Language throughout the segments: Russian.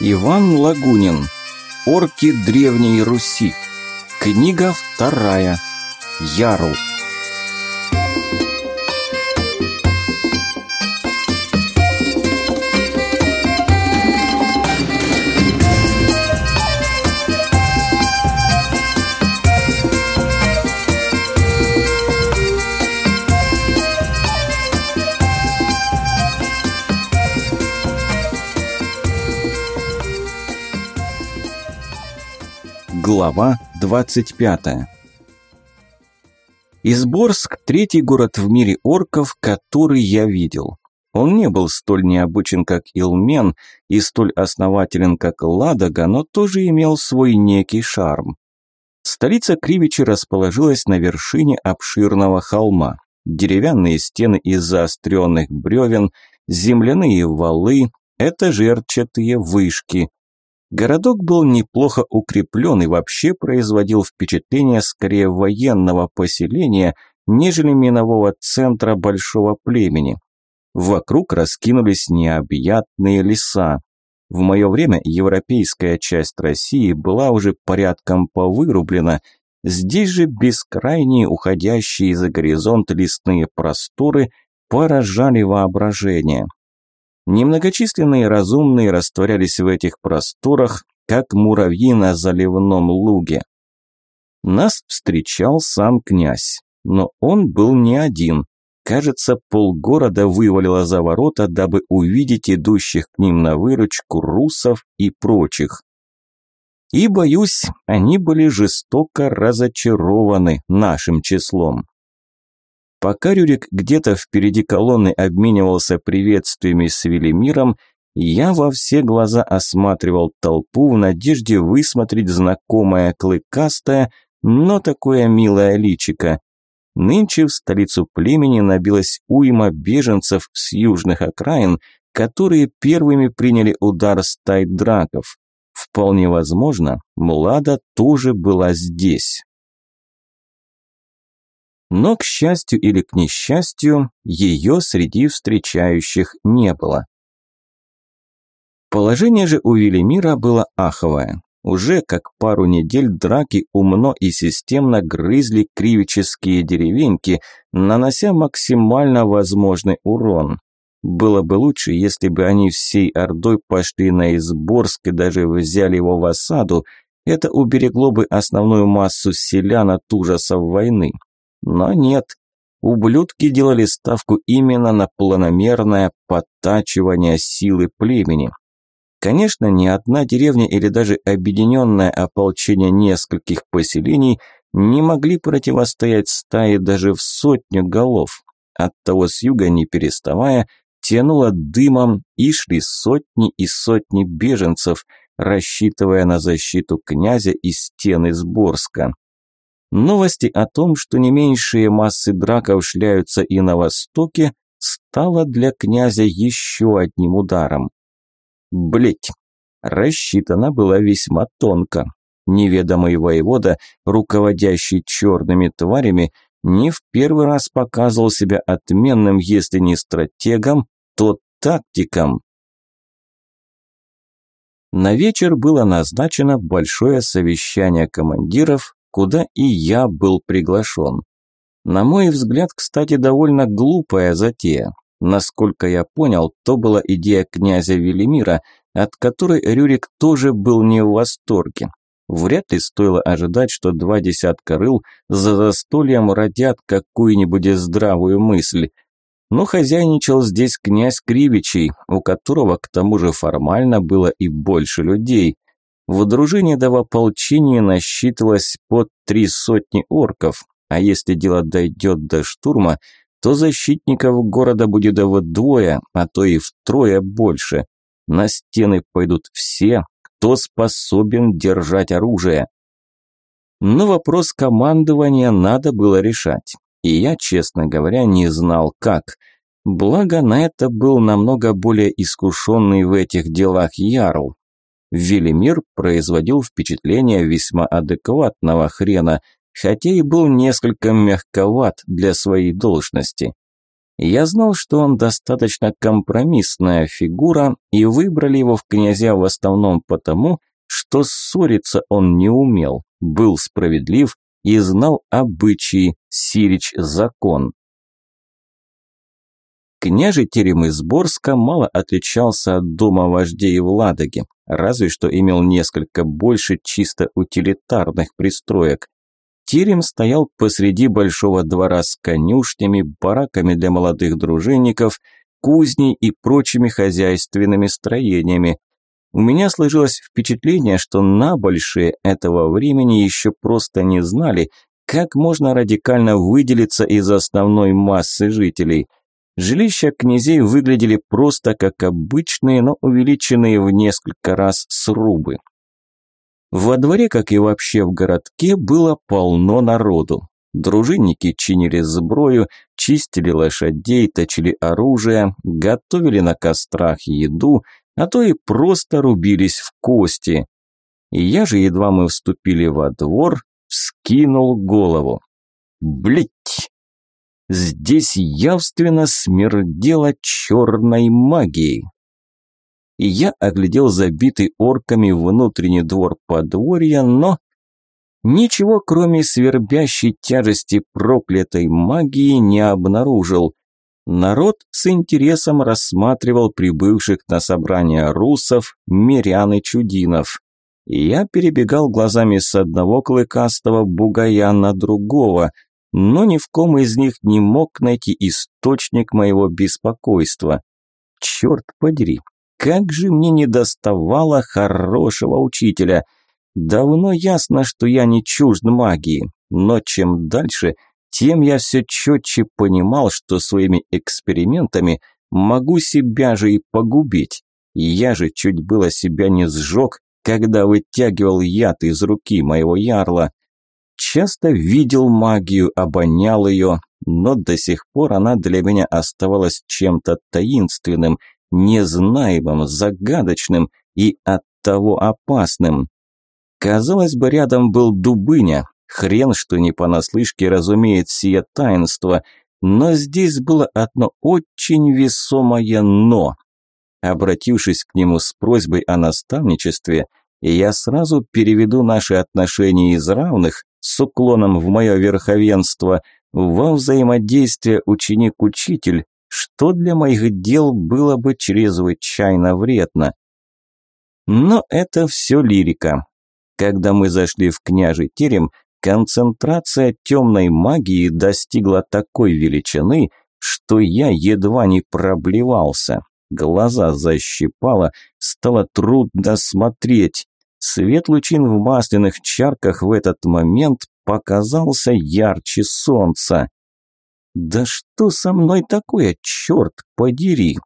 Иван Лагунин. Орки Древней Руси. Книга вторая. Ярл. Глава 25 Изборск – третий город в мире орков, который я видел. Он не был столь необычен, как Илмен, и столь основателен, как Ладога, но тоже имел свой некий шарм. Столица Кривичи расположилась на вершине обширного холма. Деревянные стены из заостренных бревен, земляные валы, этажерчатые вышки – Городок был неплохо укреплен и вообще производил впечатление скорее военного поселения, нежели минового центра большого племени. Вокруг раскинулись необъятные леса. В мое время европейская часть России была уже порядком повырублена, здесь же бескрайние уходящие за горизонт лесные просторы поражали воображение. Немногочисленные разумные растворялись в этих просторах, как муравьи на заливном луге. Нас встречал сам князь, но он был не один. Кажется, полгорода вывалило за ворота, дабы увидеть идущих к ним на выручку русов и прочих. И, боюсь, они были жестоко разочарованы нашим числом. Пока Рюрик где-то впереди колонны обменивался приветствиями с Велимиром, я во все глаза осматривал толпу в надежде высмотреть знакомое клыкастое, но такое милое личико. Нынче в столицу племени набилась уйма беженцев с южных окраин, которые первыми приняли удар стай драков. Вполне возможно, Млада тоже была здесь. Но, к счастью или к несчастью, ее среди встречающих не было. Положение же у Велимира было аховое. Уже как пару недель драки умно и системно грызли кривические деревеньки, нанося максимально возможный урон. Было бы лучше, если бы они всей ордой пошли на Изборск и даже взяли его в осаду, это уберегло бы основную массу селян от ужасов войны. Но нет, ублюдки делали ставку именно на планомерное подтачивание силы племени. Конечно, ни одна деревня или даже объединенное ополчение нескольких поселений не могли противостоять стае даже в сотню голов. Оттого с юга, не переставая, тянуло дымом и шли сотни и сотни беженцев, рассчитывая на защиту князя и стены Сборска. Новости о том, что не меньшие массы драков шляются и на востоке, стало для князя еще одним ударом. Блять, рассчитана была весьма тонко. Неведомый воевода, руководящий черными тварями, не в первый раз показывал себя отменным, если не стратегом, то тактиком. На вечер было назначено большое совещание командиров, куда и я был приглашен. На мой взгляд, кстати, довольно глупая затея. Насколько я понял, то была идея князя Велимира, от которой Рюрик тоже был не в восторге. Вряд ли стоило ожидать, что два десятка рыл за застольем родят какую-нибудь здравую мысль. Но хозяйничал здесь князь Кривичей, у которого к тому же формально было и больше людей. В дружине до ополчения насчитывалось под три сотни орков, а если дело дойдет до штурма, то защитников города будет вдвое, а то и втрое больше. На стены пойдут все, кто способен держать оружие. Но вопрос командования надо было решать, и я, честно говоря, не знал как. Благо на это был намного более искушенный в этих делах Ярл, Велимир производил впечатление весьма адекватного хрена, хотя и был несколько мягковат для своей должности. Я знал, что он достаточно компромиссная фигура, и выбрали его в князья в основном потому, что ссориться он не умел, был справедлив и знал обычаи, Сирич закон. Княжий терем из Борска мало отличался от дома вождей в Ладоге, разве что имел несколько больше чисто утилитарных пристроек. Терем стоял посреди большого двора с конюшнями, бараками для молодых дружинников, кузней и прочими хозяйственными строениями. У меня сложилось впечатление, что набольшие этого времени еще просто не знали, как можно радикально выделиться из основной массы жителей. Жилища князей выглядели просто как обычные, но увеличенные в несколько раз срубы. Во дворе, как и вообще в городке, было полно народу. Дружинники чинили сброю, чистили лошадей, точили оружие, готовили на кострах еду, а то и просто рубились в кости. И я же, едва мы вступили во двор, вскинул голову. Блять! Здесь явственно смердело черной магией и я оглядел забитый орками внутренний двор подворья, но ничего кроме свербящей тяжести проклятой магии не обнаружил. Народ с интересом рассматривал прибывших на собрание русов, мирян и чудинов. Я перебегал глазами с одного клыкастого бугая на другого, но ни в ком из них не мог найти источник моего беспокойства. Черт подери, как же мне не доставало хорошего учителя. Давно ясно, что я не чужд магии, но чем дальше, тем я все четче понимал, что своими экспериментами могу себя же и погубить. Я же чуть было себя не сжег, когда вытягивал яд из руки моего ярла. Часто видел магию, обонял ее, но до сих пор она для меня оставалась чем-то таинственным – незнаемым, загадочным и оттого опасным. Казалось бы, рядом был Дубыня, хрен что не понаслышке разумеет сие таинство, но здесь было одно очень весомое «но». Обратившись к нему с просьбой о наставничестве, я сразу переведу наши отношения из равных с уклоном в мое верховенство во взаимодействие ученик-учитель, что для моих дел было бы чрезвычайно вредно. Но это все лирика. Когда мы зашли в княжий терем, концентрация темной магии достигла такой величины, что я едва не проблевался. Глаза защипало, стало трудно смотреть. Свет лучин в масляных чарках в этот момент показался ярче солнца. «Да что со мной такое, черт подери!»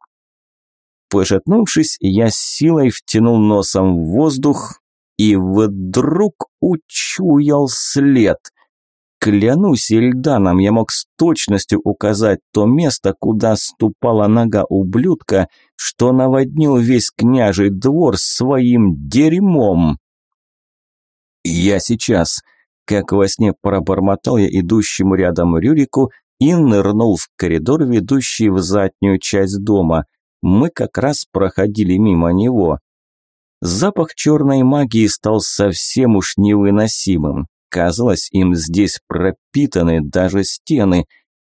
Пошатнувшись, я силой втянул носом в воздух и вдруг учуял след. Клянусь Эльданом, я мог с точностью указать то место, куда ступала нога ублюдка, что наводнил весь княжий двор своим дерьмом. «Я сейчас», как во сне пробормотал я идущему рядом Рюрику и нырнул в коридор, ведущий в заднюю часть дома. Мы как раз проходили мимо него. Запах черной магии стал совсем уж невыносимым. Казалось, им здесь пропитаны даже стены.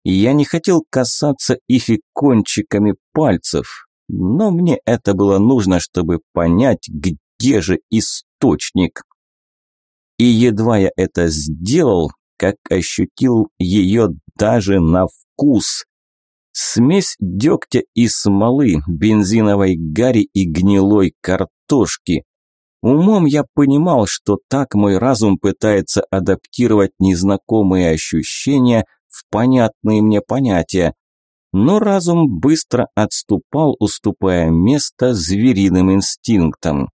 И я не хотел касаться их и кончиками пальцев. Но мне это было нужно, чтобы понять, где же источник. И едва я это сделал, как ощутил ее даже на вкус. Смесь дегтя и смолы, бензиновой гари и гнилой картошки. Умом я понимал, что так мой разум пытается адаптировать незнакомые ощущения в понятные мне понятия. Но разум быстро отступал, уступая место звериным инстинктам.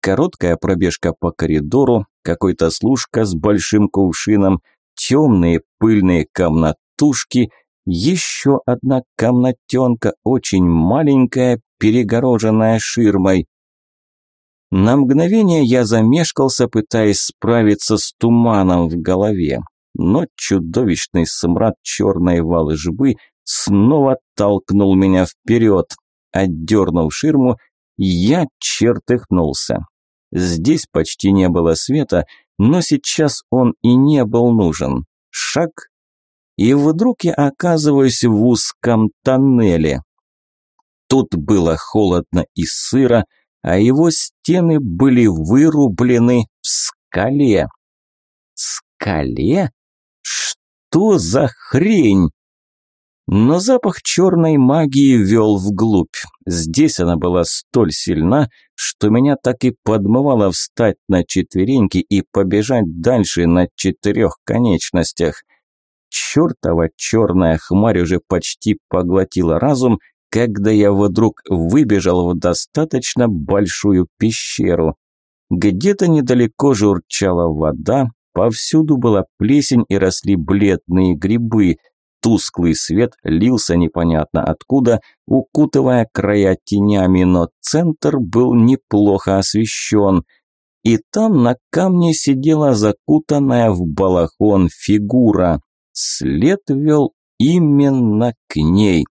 Короткая пробежка по коридору, какой-то служка с большим кувшином, темные пыльные комнатушки, еще одна комнатенка, очень маленькая, перегороженная ширмой. На мгновение я замешкался, пытаясь справиться с туманом в голове, но чудовищный смрад черной волжбы снова толкнул меня вперед. Отдернув ширму, я чертыхнулся. Здесь почти не было света, но сейчас он и не был нужен. Шаг, и вдруг я оказываюсь в узком тоннеле. Тут было холодно и сыро, а его стены были вырублены в скале. Скале? Что за хрень? Но запах черной магии вел вглубь. Здесь она была столь сильна, что меня так и подмывало встать на четвереньки и побежать дальше на четырех конечностях. Чертова черная хмарь уже почти поглотила разум, когда я вдруг выбежал в достаточно большую пещеру. Где-то недалеко журчала вода, повсюду была плесень и росли бледные грибы – Тусклый свет лился непонятно откуда, укутывая края тенями, но центр был неплохо освещен. И там на камне сидела закутанная в балахон фигура. След вел именно к ней.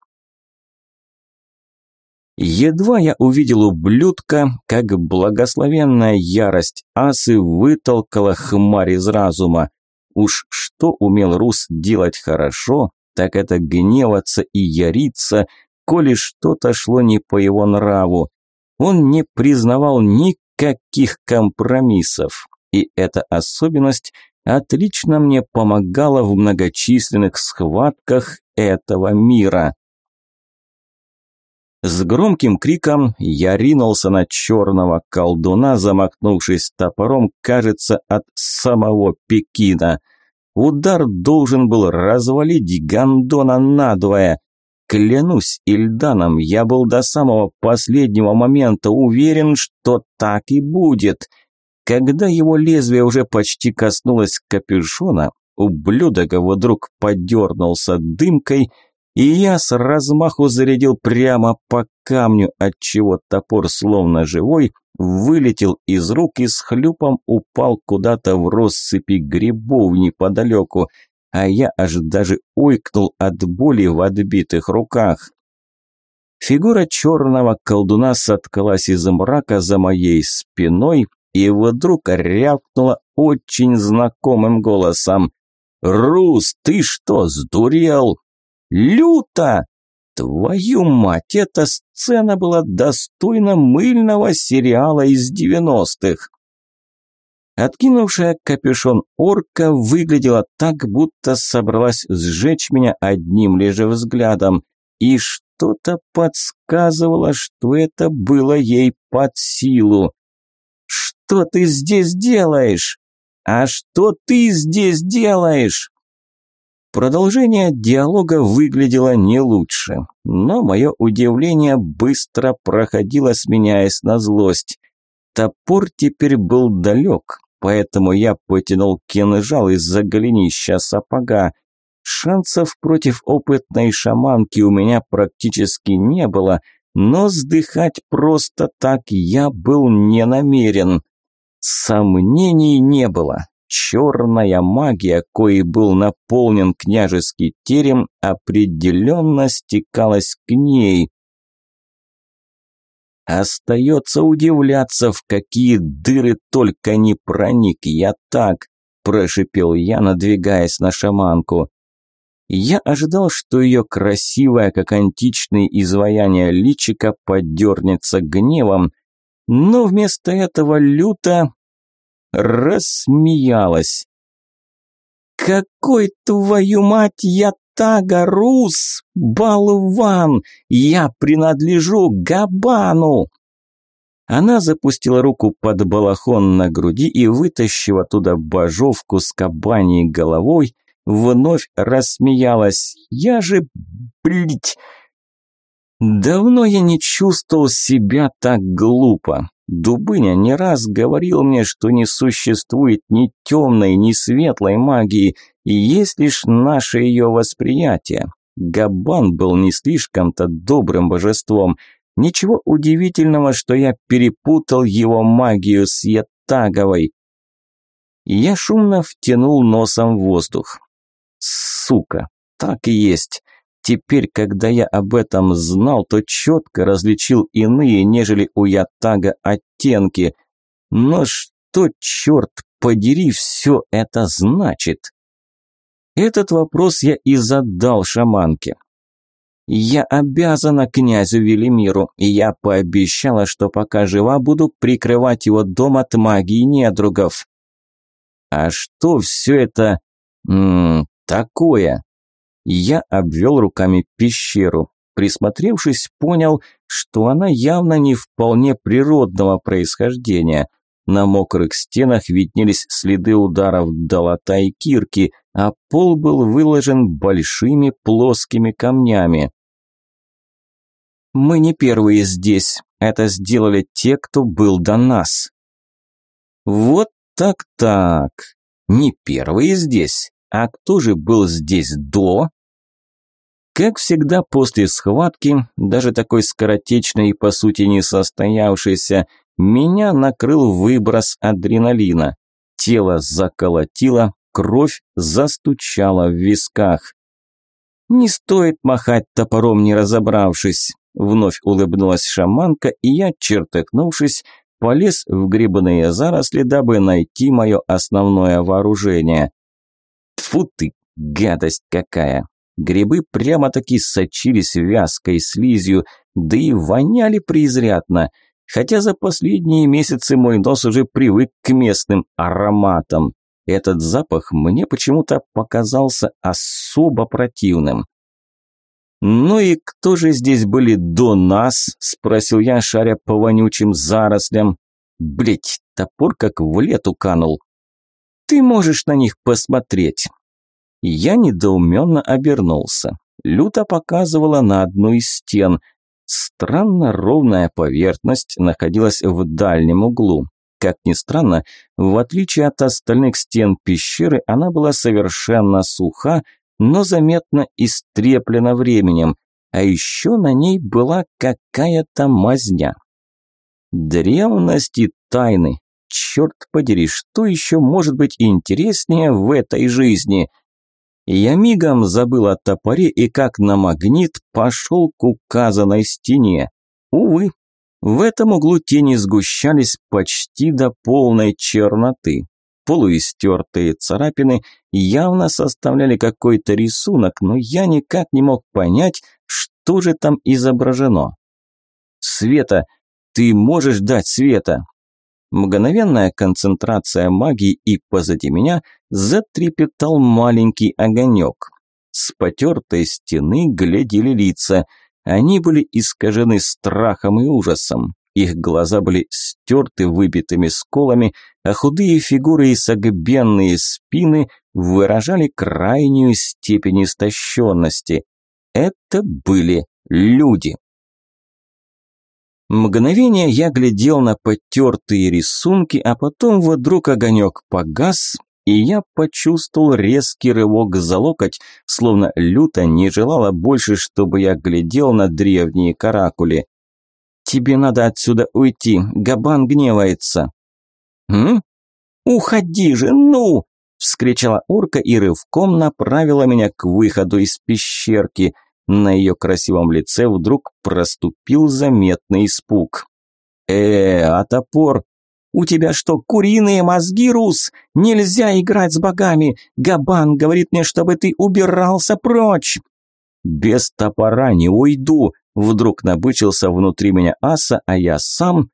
Едва я увидел ублюдка, как благословенная ярость асы вытолкала хмарь из разума. Уж что умел Рус делать хорошо, так это гневаться и яриться, коли что-то шло не по его нраву. Он не признавал никаких компромиссов, и эта особенность отлично мне помогала в многочисленных схватках этого мира. С громким криком я ринулся на черного колдуна, замахнувшись топором, кажется, от самого Пекина – Удар должен был развалить гондона надвое. Клянусь Ильданом, я был до самого последнего момента уверен, что так и будет. Когда его лезвие уже почти коснулось капюшона, ублюдок вдруг подернулся дымкой, и я с размаху зарядил прямо по камню, отчего топор, словно живой, вылетел из рук и с хлюпом упал куда-то в россыпи грибов неподалеку, а я аж даже ойкнул от боли в отбитых руках. Фигура черного колдуна соткалась из мрака за моей спиной и вдруг рявкнула очень знакомым голосом. «Рус, ты что, сдурел?» «Люто!» Твою мать, эта сцена была достойна мыльного сериала из девяностых. Откинувшая капюшон орка выглядела так, будто собралась сжечь меня одним лишь взглядом, и что-то подсказывало, что это было ей под силу. «Что ты здесь делаешь? А что ты здесь делаешь?» Продолжение диалога выглядело не лучше, но мое удивление быстро проходило, сменяясь на злость. Топор теперь был далек, поэтому я потянул кинжал из-за голенища сапога. Шансов против опытной шаманки у меня практически не было, но сдыхать просто так я был не намерен. Сомнений не было. Черная магия, коей был наполнен княжеский терем, определенно стекалась к ней. Остается удивляться, в какие дыры только не проник я так, прошипел я, надвигаясь на шаманку. Я ожидал, что ее красивое, как античные изваяния личика, подернется гневом, но вместо этого люто рассмеялась. «Какой, твою мать, я Тагарус, болван! Я принадлежу Габану!» Она запустила руку под балахон на груди и, вытащив оттуда божовку с кабаней головой, вновь рассмеялась. «Я же, блядь, давно я не чувствовал себя так глупо. Дубыня не раз говорил мне, что не существует ни темной, ни светлой магии, и есть лишь наше ее восприятие. Габан был не слишком-то добрым божеством. Ничего удивительного, что я перепутал его магию с Ятаговой. Я шумно втянул носом воздух. Сука, так и есть. Теперь, когда я об этом знал, то четко различил иные, нежели у Ятага, оттенки. Но что, черт подери, все это значит? Этот вопрос я и задал шаманке. Я обязана князю Велимиру, и я пообещала, что пока жива, буду прикрывать его дом от магии недругов. А что все это... М такое? Я обвел руками пещеру. Присмотревшись, понял, что она явно не вполне природного происхождения. На мокрых стенах виднелись следы ударов долота и кирки, а пол был выложен большими плоскими камнями. «Мы не первые здесь. Это сделали те, кто был до нас». «Вот так-так. Не первые здесь. А кто же был здесь до?» Как всегда после схватки, даже такой скоротечной и по сути не состоявшейся, меня накрыл выброс адреналина. Тело заколотило, кровь застучала в висках. «Не стоит махать топором, не разобравшись», – вновь улыбнулась шаманка, и я, чертыхнувшись, полез в грибные заросли, дабы найти мое основное вооружение. Тфу ты, гадость какая! Грибы прямо-таки сочились вязкой слизью, да и воняли преизрядно – хотя за последние месяцы мой нос уже привык к местным ароматам. Этот запах мне почему-то показался особо противным. «Ну и кто же здесь были до нас?» – спросил я, шаря по вонючим зарослям. Блять, топор как в лету канул. «Ты можешь на них посмотреть». Я недоуменно обернулся. Люта показывала на одну из стен – Странно ровная поверхность находилась в дальнем углу. Как ни странно, в отличие от остальных стен пещеры, она была совершенно суха, но заметно истреплена временем, а еще на ней была какая-то мазня. Древности тайны. Черт подери, что еще может быть интереснее в этой жизни – я мигом забыл о топоре и как на магнит пошел к указанной стене. Увы, в этом углу тени сгущались почти до полной черноты. Полуистертые царапины явно составляли какой-то рисунок, но я никак не мог понять, что же там изображено. «Света! Ты можешь дать света?» Мгновенная концентрация магии, и позади меня затрепетал маленький огонек. С потертой стены глядели лица. Они были искажены страхом и ужасом. Их глаза были стерты выбитыми сколами, а худые фигуры и согбенные спины выражали крайнюю степень истощенности. Это были люди. Мгновение я глядел на потертые рисунки, а потом вдруг огонек погас, и я почувствовал резкий рывок за локоть, словно люто не желала больше, чтобы я глядел на древние каракули. «Тебе надо отсюда уйти, Габан гневается». «М? Уходи же, ну!» – вскричала орка и рывком направила меня к выходу из пещерки – на ее красивом лице вдруг проступил заметный испуг. «Э, а топор? У тебя что, куриные мозги, Рус? Нельзя играть с богами! Габан говорит мне, чтобы ты убирался прочь!» «Без топора не уйду!» Вдруг набычился внутри меня аса, а я сам...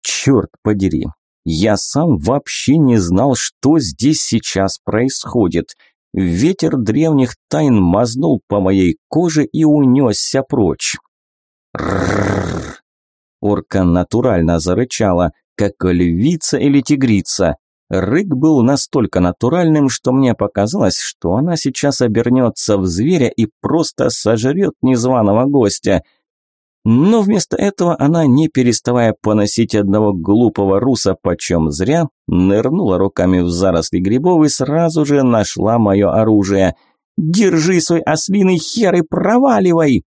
Черт подери, я сам вообще не знал, что здесь сейчас происходит. Ветер древних тайн мазнул по моей коже и унесся прочь. Рррррр. Орка натурально зарычала, как львица или тигрица. Рык был настолько натуральным, что мне показалось, что она сейчас обернется в зверя и просто сожрет незваного гостя – но вместо этого она, не переставая поносить одного глупого руса почем зря, нырнула руками в заросли грибов и сразу же нашла мое оружие. «Держи свой ослиный хер и проваливай!»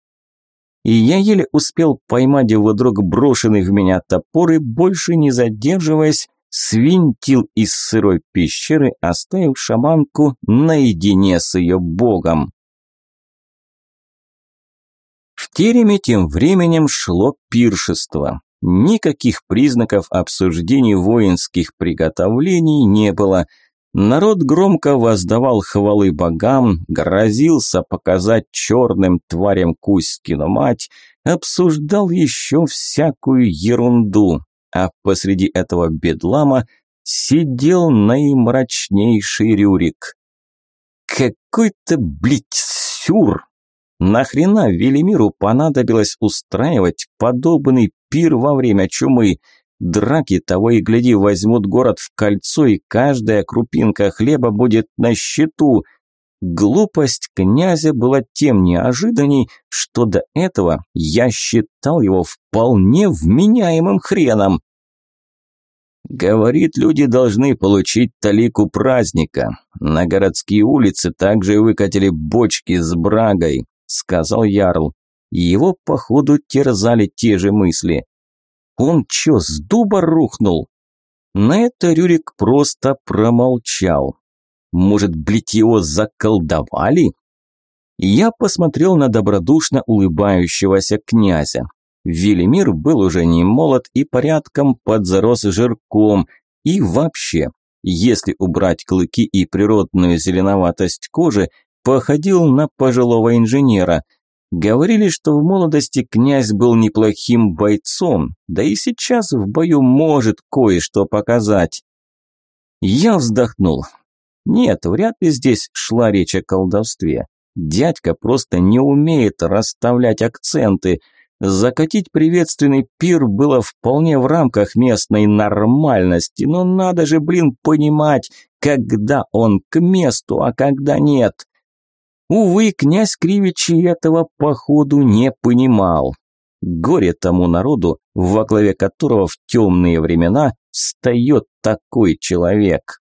И я еле успел поймать вдруг брошенный в меня топор и, больше не задерживаясь, свинтил из сырой пещеры, оставив шаманку наедине с ее богом. Тереме тем временем шло пиршество. Никаких признаков обсуждений воинских приготовлений не было. Народ громко воздавал хвалы богам, грозился показать черным тварям Кузькину мать, обсуждал еще всякую ерунду, а посреди этого бедлама сидел наимрачнейший Рюрик. Какой-то, блядь, сюр! Нахрена Велимиру понадобилось устраивать подобный пир во время чумы? Драки того и гляди возьмут город в кольцо, и каждая крупинка хлеба будет на счету. Глупость князя была тем неожиданней, что до этого я считал его вполне вменяемым хреном. Говорит, люди должны получить талику праздника. На городские улицы также выкатили бочки с брагой сказал Ярл. Его, походу, терзали те же мысли. Он чё, с дуба рухнул? На это Рюрик просто промолчал. Может, блять, его заколдовали? Я посмотрел на добродушно улыбающегося князя. Велимир был уже не молод и порядком подзарос жирком. И вообще, если убрать клыки и природную зеленоватость кожи, походил на пожилого инженера. Говорили, что в молодости князь был неплохим бойцом, да и сейчас в бою может кое-что показать. Я вздохнул. Нет, вряд ли здесь шла речь о колдовстве. Дядька просто не умеет расставлять акценты. Закатить приветственный пир было вполне в рамках местной нормальности, но надо же, блин, понимать, когда он к месту, а когда нет. Увы, князь Кривичи этого походу не понимал. Горе тому народу, во главе которого в темные времена встает такой человек.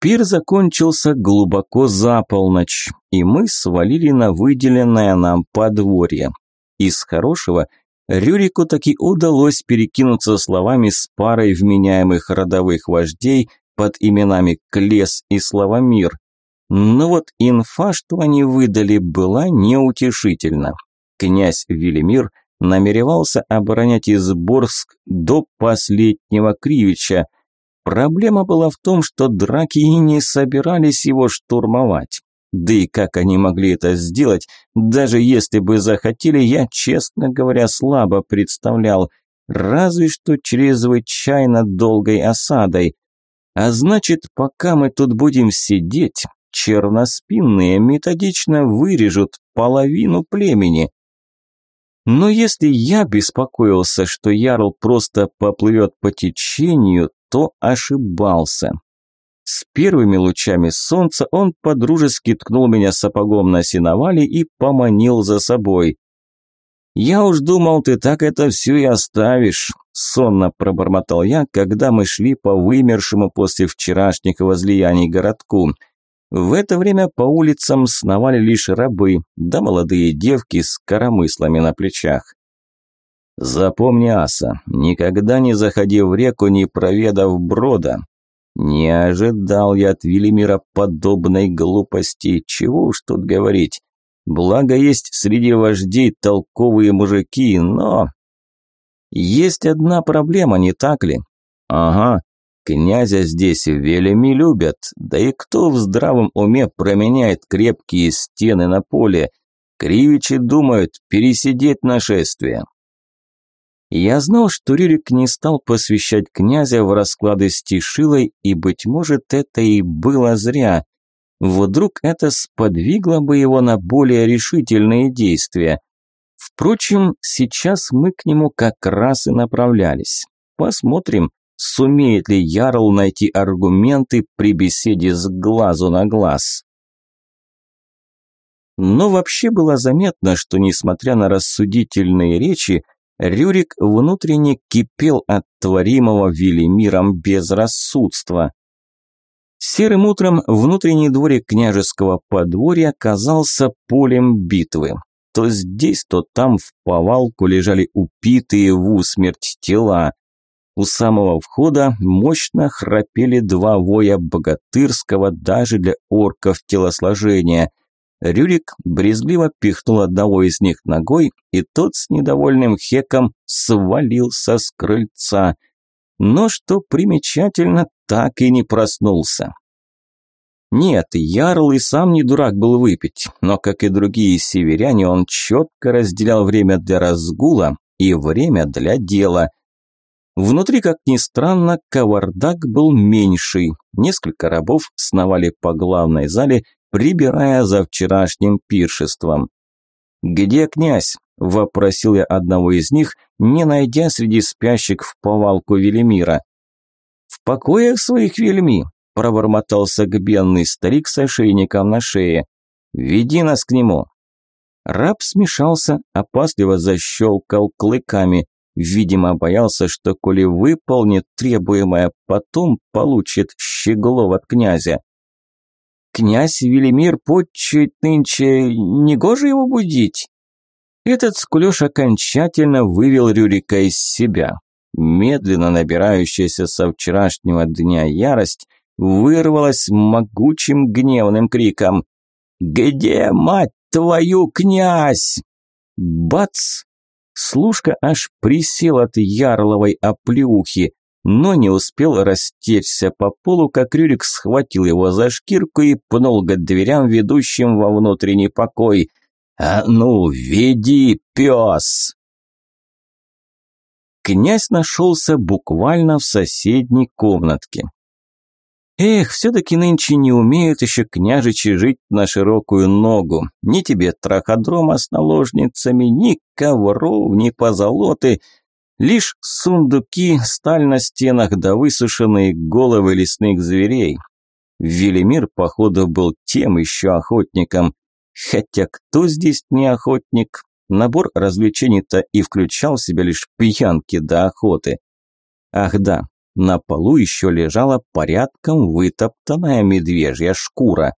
Пир закончился глубоко за полночь, и мы свалили на выделенное нам подворье. Из хорошего Рюрику таки удалось перекинуться словами с парой вменяемых родовых вождей под именами Клес и Славомир, но вот инфа, что они выдали, была неутешительна. Князь Велимир намеревался оборонять Изборск до последнего Кривича. Проблема была в том, что драки и не собирались его штурмовать. Да и как они могли это сделать, даже если бы захотели, я, честно говоря, слабо представлял. Разве что чрезвычайно долгой осадой. А значит, пока мы тут будем сидеть, черноспинные методично вырежут половину племени. Но если я беспокоился, что Ярл просто поплывет по течению, то ошибался. С первыми лучами солнца он подружески ткнул меня сапогом на сеновале и поманил за собой. «Я уж думал, ты так это все и оставишь», – сонно пробормотал я, когда мы шли по вымершему после вчерашних возлияний городку – в это время по улицам сновали лишь рабы, да молодые девки с коромыслами на плечах. Запомни, Аса, никогда не заходи в реку, не проведав брода. Не ожидал я от Велимира подобной глупости, чего уж тут говорить. Благо есть среди вождей толковые мужики, но... Есть одна проблема, не так ли? Ага, Князя здесь велеми любят, да и кто в здравом уме променяет крепкие стены на поле? Кривичи думают пересидеть нашествие. Я знал, что Рюрик не стал посвящать князя в расклады с Тишилой, и, быть может, это и было зря. Вдруг это сподвигло бы его на более решительные действия. Впрочем, сейчас мы к нему как раз и направлялись. Посмотрим, Сумеет ли Ярл найти аргументы при беседе с глазу на глаз? Но вообще было заметно, что несмотря на рассудительные речи, Рюрик внутренне кипел от творимого Велимиром безрассудства. Серым утром внутренний дворик княжеского подворья казался полем битвы. То здесь, то там в повалку лежали упитые в усмерть тела. У самого входа мощно храпели два воя богатырского даже для орков телосложения. Рюрик брезгливо пихнул одного из них ногой, и тот с недовольным хеком свалился с крыльца. Но, что примечательно, так и не проснулся. Нет, Ярл и сам не дурак был выпить, но, как и другие северяне, он четко разделял время для разгула и время для дела. Внутри, как ни странно, кавардак был меньший. Несколько рабов сновали по главной зале, прибирая за вчерашним пиршеством. «Где князь?» – вопросил я одного из них, не найдя среди спящих в повалку Велимира. «В покоях своих вельми», – пробормотал согбенный старик с ошейником на шее. «Веди нас к нему». Раб смешался, опасливо защелкал клыками. Видимо, боялся, что коли выполнит требуемое, потом получит щеглов от князя. Князь Велимир почует нынче, негоже его будить. Этот скулёж окончательно вывел Рюрика из себя. Медленно набирающаяся со вчерашнего дня ярость вырвалась могучим гневным криком. «Где, мать твою, князь?» Бац! Служка аж присел от ярловой оплеухи но не успел растечься по полу, как Рюрик схватил его за шкирку и пнул к дверям, ведущим во внутренний покой. «А ну, веди, пес!» Князь нашелся буквально в соседней комнатке. Эх, все-таки нынче не умеют еще княжичи жить на широкую ногу. Ни тебе траходрома с наложницами, ни ковров, ни позолоты – Лишь сундуки, сталь на стенах да высушенные головы лесных зверей. Велимир, походу, был тем еще охотником. Хотя кто здесь не охотник? Набор развлечений-то и включал в себя лишь пьянки до охоты. Ах да, на полу еще лежала порядком вытоптанная медвежья шкура.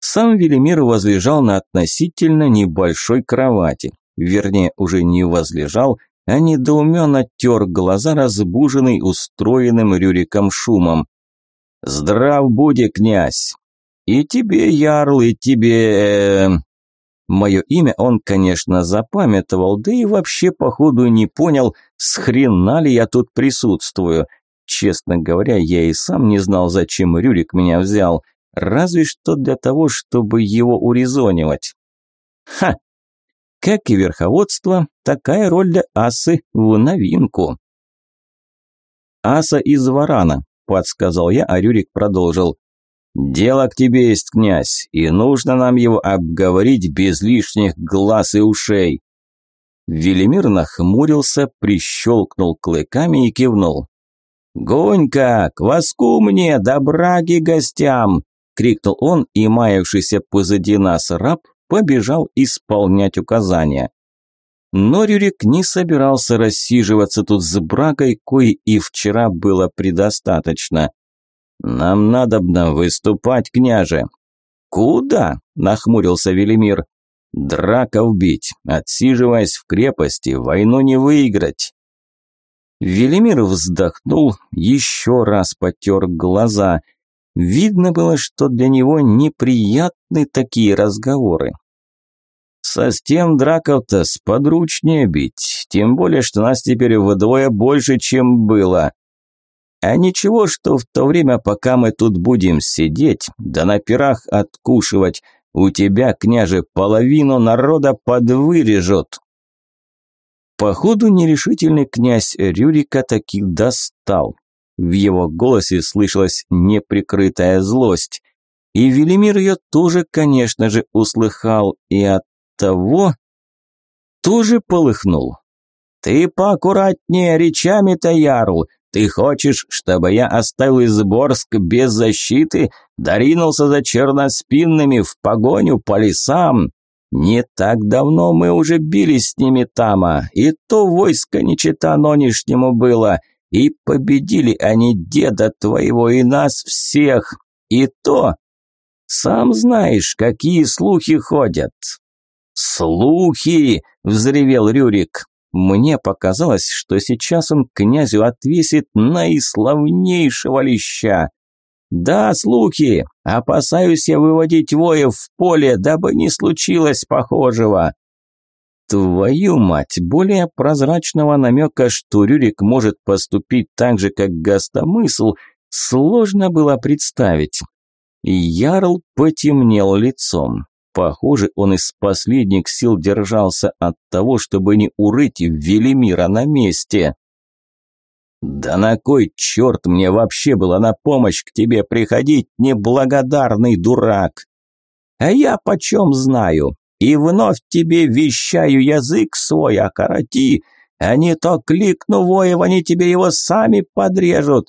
Сам Велимир возлежал на относительно небольшой кровати. Вернее, уже не возлежал, а недоуменно тер глаза, разбуженный устроенным Рюриком шумом. «Здрав буди, князь! И тебе, ярл, и тебе...» Мое имя он, конечно, запамятовал, да и вообще, походу, не понял, с хрена ли я тут присутствую. Честно говоря, я и сам не знал, зачем Рюрик меня взял, разве что для того, чтобы его урезонивать. Ха, как и верховодство, такая роль для асы в новинку. «Аса из Варана», – подсказал я, а Рюрик продолжил. «Дело к тебе есть, князь, и нужно нам его обговорить без лишних глаз и ушей». Велимир нахмурился, прищелкнул клыками и кивнул. «Гонька, кваску мне, да браги гостям!» – крикнул он, и маявшийся позади нас раб побежал исполнять указания. Но Рюрик не собирался рассиживаться тут с бракой, кои и вчера было предостаточно. «Нам надобно выступать, княже». «Куда?» – нахмурился Велимир. «Драка убить, отсиживаясь в крепости, войну не выиграть». Велимир вздохнул, еще раз потер глаза. Видно было, что для него неприятны такие разговоры. Со стен драков-то сподручнее бить, тем более, что нас теперь вдвое больше, чем было. А ничего, что в то время, пока мы тут будем сидеть, да на пирах откушивать, у тебя, княже, половину народа подвырежут. Походу, нерешительный князь Рюрика таки достал. В его голосе слышалась неприкрытая злость. И Велимир ее тоже, конечно же, услыхал, и от того тоже полыхнул. «Ты поаккуратнее речами-то, Ярл. Ты хочешь, чтобы я оставил Изборск без защиты, доринулся за черноспинными в погоню по лесам? Не так давно мы уже бились с ними тама, и то войско не чета нынешнему было, и победили они деда твоего и нас всех, и то... Сам знаешь, какие слухи ходят. «Слухи!» – взревел Рюрик. Мне показалось, что сейчас он князю отвесит наиславнейшего леща. «Да, слухи. Опасаюсь я выводить воев в поле, дабы не случилось похожего». Твою мать, более прозрачного намека, что Рюрик может поступить так же, как Гастомысл, сложно было представить. Ярл потемнел лицом. Похоже, он из последних сил держался от того, чтобы не урыть Велимира на месте. «Да на кой черт мне вообще было на помощь к тебе приходить, неблагодарный дурак?» «А я почем знаю? И вновь тебе вещаю язык свой окороти, а не то кликну воев, они тебе его сами подрежут.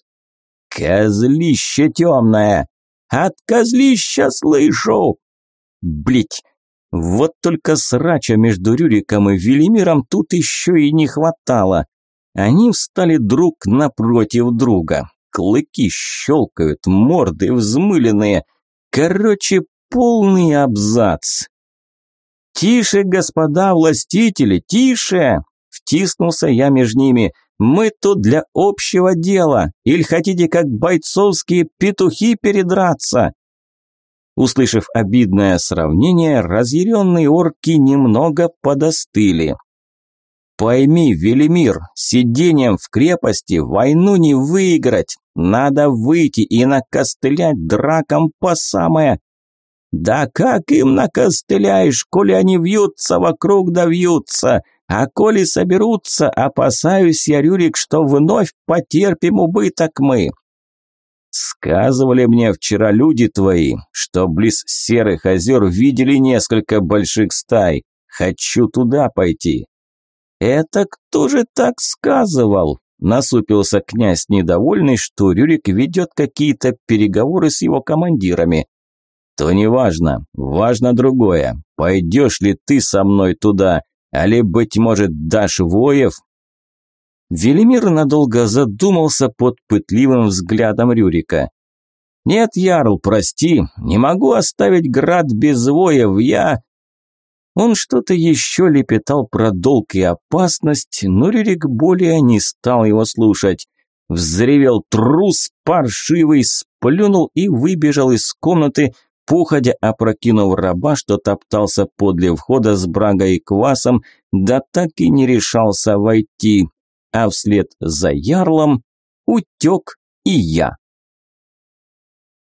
Козлище темное! От козлища слышу!» Блять, вот только срача между Рюриком и Велимиром тут еще и не хватало. Они встали друг напротив друга. Клыки щелкают, морды взмыленные. Короче, полный абзац. «Тише, господа властители, тише!» Втиснулся я между ними. «Мы тут для общего дела. Или хотите, как бойцовские петухи, передраться?» Услышав обидное сравнение, разъяренные орки немного подостыли. «Пойми, Велимир, сидением в крепости войну не выиграть. Надо выйти и накостылять дракам по самое...» «Да как им накостыляешь, коли они вьются вокруг да вьются? А коли соберутся, опасаюсь я, Рюрик, что вновь потерпим убыток мы. Сказывали мне вчера люди твои, что близ серых озер видели несколько больших стай. Хочу туда пойти. Это кто же так сказывал? Насупился князь, недовольный, что Рюрик ведет какие-то переговоры с его командирами. То не важно, важно другое. Пойдешь ли ты со мной туда, али, быть может, дашь воев, Велимир надолго задумался под пытливым взглядом Рюрика. «Нет, Ярл, прости, не могу оставить град без воев, я...» Он что-то еще лепетал про долг и опасность, но Рюрик более не стал его слушать. Взревел трус паршивый, сплюнул и выбежал из комнаты, походя опрокинув раба, что топтался подле входа с брагой и квасом, да так и не решался войти а вслед за ярлом утек и я.